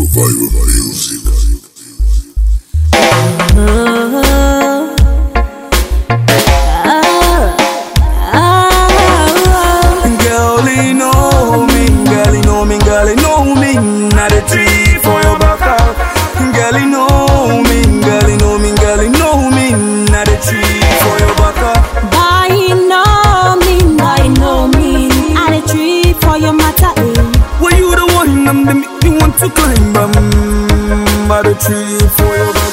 Survival Music. Girl, you know me, girl, you know me, girl, you know me. Not a tree for your back out. Girl, you know me, girl, you know me, girl, you know me. Not a tree for your back out. By know me, by know me. I the tree for your matter? Well, you the one I'm me you want to climb. Um, by the tree for your back.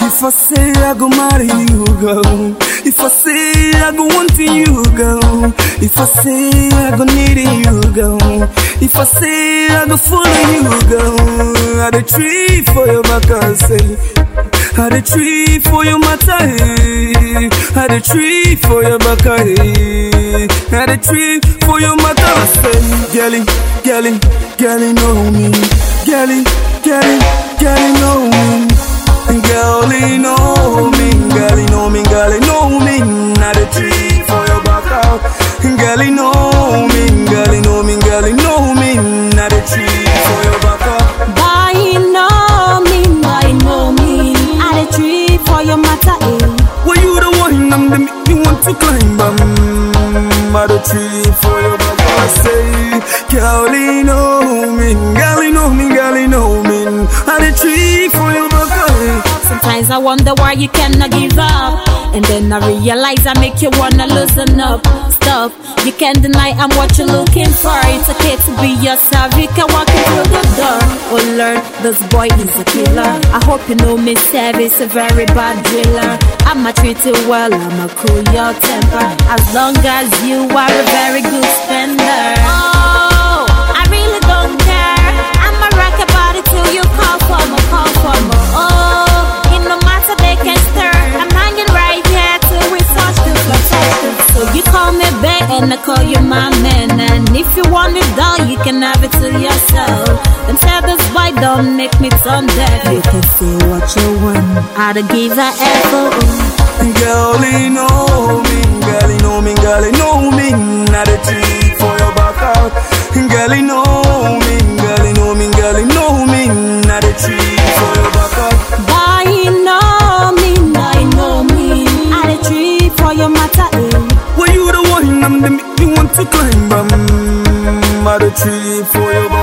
If I say I go marry you, girl. If I say I go want you, girl. If I say I go need you, girl. If I say I go follow you, girl. I the tree for your back, I say. I the tree for your matter, eh. I the tree for your back, I the tree for your matter, I say. Girlie, girlie, girlie know me. Girlie, girlie, girlie know me. You know me, you know me, you know me. Not a tree for your back out. You know me, you know me, you know me. Not a tree for your back out. By know me, by know me. The tree for your matter, eh? Well, you the one I'm the you want to climb. Um, a tree for your back. I say, girl, you know me, girl, you know me, girl, know me. Not a tree for your back. Sometimes I wonder why you cannot give up. And then I realize I make you wanna loosen up. Stop, you can't deny I'm what you're looking for. It's okay to be yourself, you can walk into the door. This boy is a killer. I hope you know me, Savage, a very bad driller. I'ma treat you well, I'ma cool your temper. As long as you are a very good spender. Oh, I really don't care. I'ma rock your body till you call for me, call for me. Oh, it no matter they can stir. I'm hanging right here till we touch we touch. So you call me back and I call you my man. And if you want it done, you can have it to yourself. And tell this boy don't make me turn deaf. You can say what you want. I'd give a apple. Girl, you know me, girl, you know me, girl, you know me. Not a tree for your back out. Girl, you know me, girl, you know me, girl, you know me. Not a tree for your back out. By know me, by know me. I the tree for your matter, eh? Well, you the one I'm the me you want to climb. Um, not a tree for your back